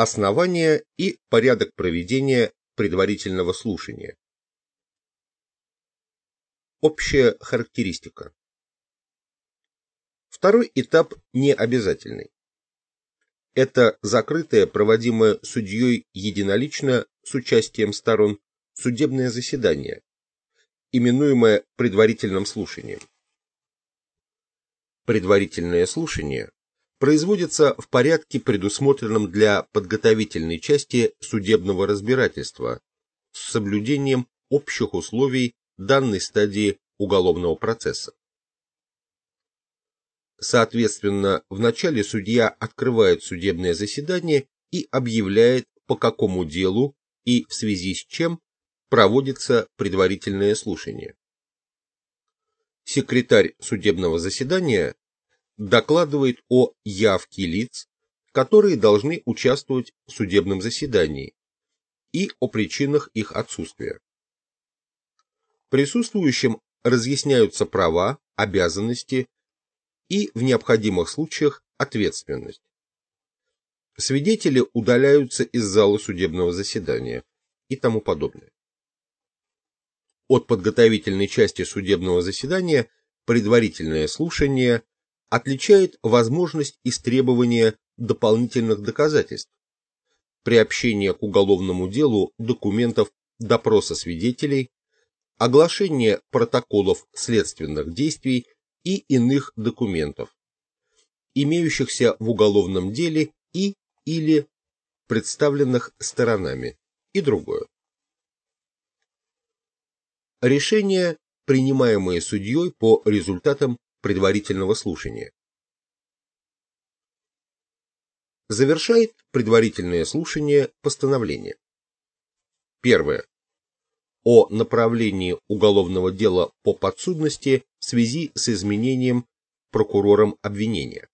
Основания и порядок проведения предварительного слушания. Общая характеристика. Второй этап не обязательный. Это закрытое, проводимое судьей единолично с участием сторон судебное заседание, именуемое предварительным слушанием. Предварительное слушание производится в порядке, предусмотренном для подготовительной части судебного разбирательства с соблюдением общих условий данной стадии уголовного процесса. Соответственно, вначале судья открывает судебное заседание и объявляет, по какому делу и в связи с чем проводится предварительное слушание. Секретарь судебного заседания докладывает о явке лиц, которые должны участвовать в судебном заседании, и о причинах их отсутствия. Присутствующим разъясняются права, обязанности и, в необходимых случаях, ответственность. Свидетели удаляются из зала судебного заседания и тому подобное. От подготовительной части судебного заседания предварительное слушание отличает возможность истребования дополнительных доказательств, приобщения к уголовному делу документов допроса свидетелей, оглашение протоколов следственных действий и иных документов, имеющихся в уголовном деле и или представленных сторонами, и другое. Решения, принимаемые судьей по результатам предварительного слушания. Завершает предварительное слушание постановление. Первое. О направлении уголовного дела по подсудности в связи с изменением прокурором обвинения.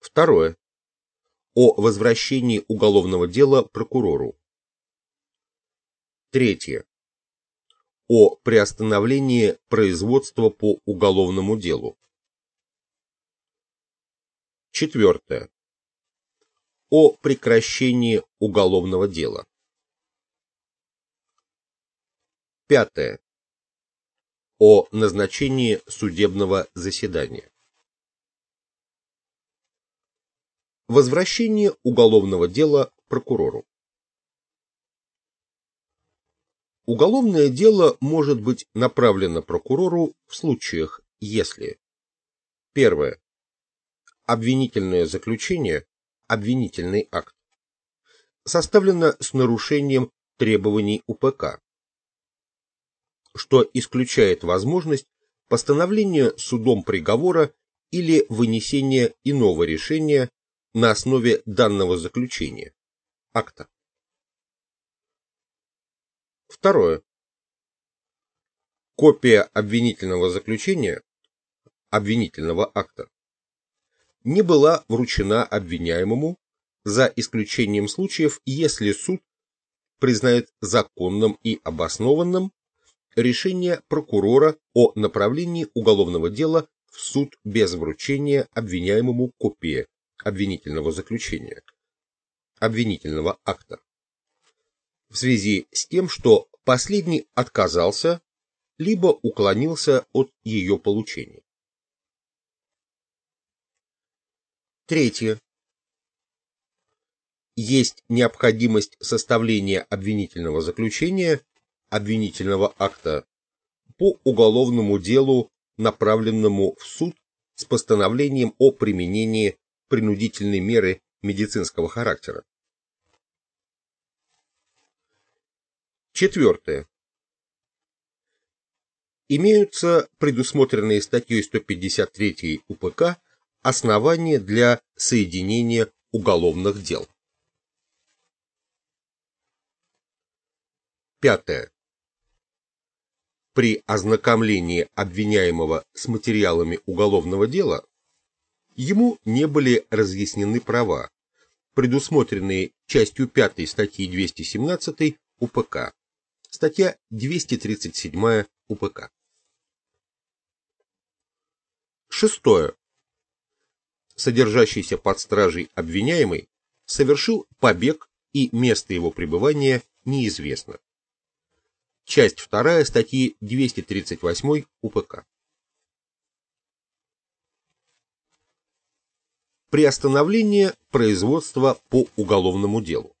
Второе. О возвращении уголовного дела прокурору. Третье о приостановлении производства по уголовному делу. Четвертое. О прекращении уголовного дела. Пятое. О назначении судебного заседания. Возвращение уголовного дела прокурору. Уголовное дело может быть направлено прокурору в случаях, если Первое. Обвинительное заключение, обвинительный акт, составлено с нарушением требований УПК, что исключает возможность постановления судом приговора или вынесения иного решения на основе данного заключения, акта. Второе. Копия обвинительного заключения, обвинительного акта, не была вручена обвиняемому за исключением случаев, если суд признает законным и обоснованным решение прокурора о направлении уголовного дела в суд без вручения обвиняемому копии обвинительного заключения, обвинительного акта в связи с тем, что последний отказался либо уклонился от ее получения. Третье. Есть необходимость составления обвинительного заключения, обвинительного акта по уголовному делу, направленному в суд с постановлением о применении принудительной меры медицинского характера. Четвертое. Имеются предусмотренные статьей 153 УПК основания для соединения уголовных дел. Пятое. При ознакомлении обвиняемого с материалами уголовного дела ему не были разъяснены права, предусмотренные частью 5 статьи 217 УПК Статья 237 УПК. Шестое. содержащийся под стражей обвиняемый, совершил побег и место его пребывания неизвестно. Часть 2 статьи 238 УПК. Приостановление производства по уголовному делу.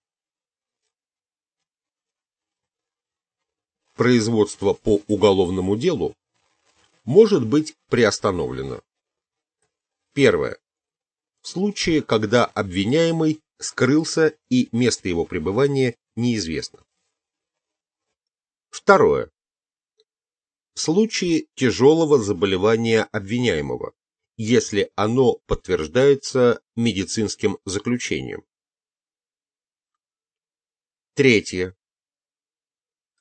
Производство по уголовному делу может быть приостановлено. Первое. В случае, когда обвиняемый скрылся и место его пребывания неизвестно. Второе. В случае тяжелого заболевания обвиняемого, если оно подтверждается медицинским заключением. Третье.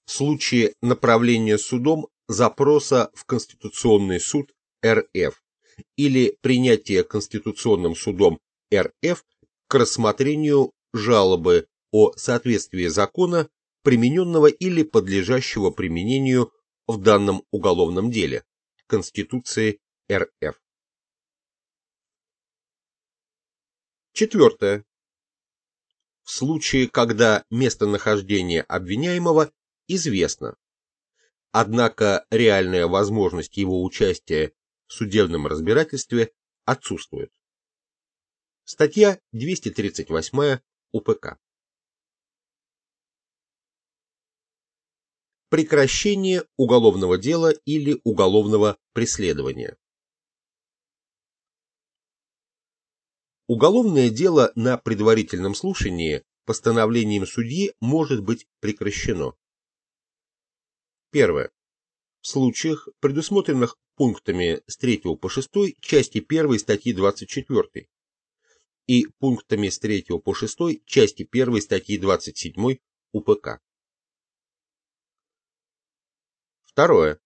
В случае направления судом запроса в Конституционный суд РФ или принятия Конституционным судом РФ к рассмотрению жалобы о соответствии закона, примененного или подлежащего применению в данном уголовном деле Конституции РФ. Четвертое. В случае, когда местонахождение обвиняемого известно, однако реальная возможность его участия в судебном разбирательстве отсутствует. Статья 238 УПК. Прекращение уголовного дела или уголовного преследования. Уголовное дело на предварительном слушании постановлением судьи может быть прекращено. Первое. В случаях, предусмотренных пунктами с 3 по 6 части 1 статьи 24 и пунктами с 3 по 6 части 1 статьи 27 УПК. Второе.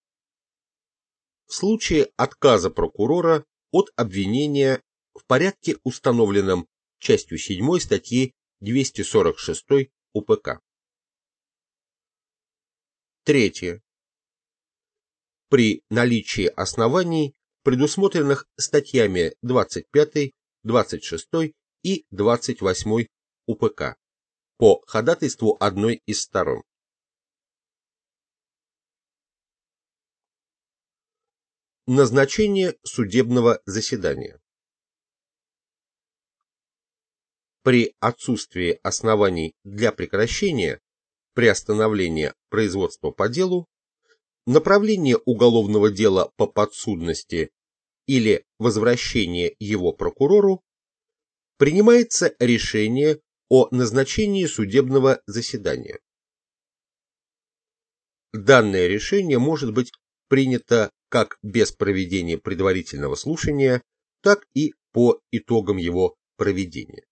В случае отказа прокурора от обвинения в порядке, установленном частью 7 статьи 246 УПК. Третье. При наличии оснований, предусмотренных статьями 25, 26 и 28 УПК по ходатайству одной из сторон. Назначение судебного заседания. При отсутствии оснований для прекращения приостановления производства по делу, направление уголовного дела по подсудности или возвращение его прокурору, принимается решение о назначении судебного заседания. Данное решение может быть принято как без проведения предварительного слушания, так и по итогам его проведения.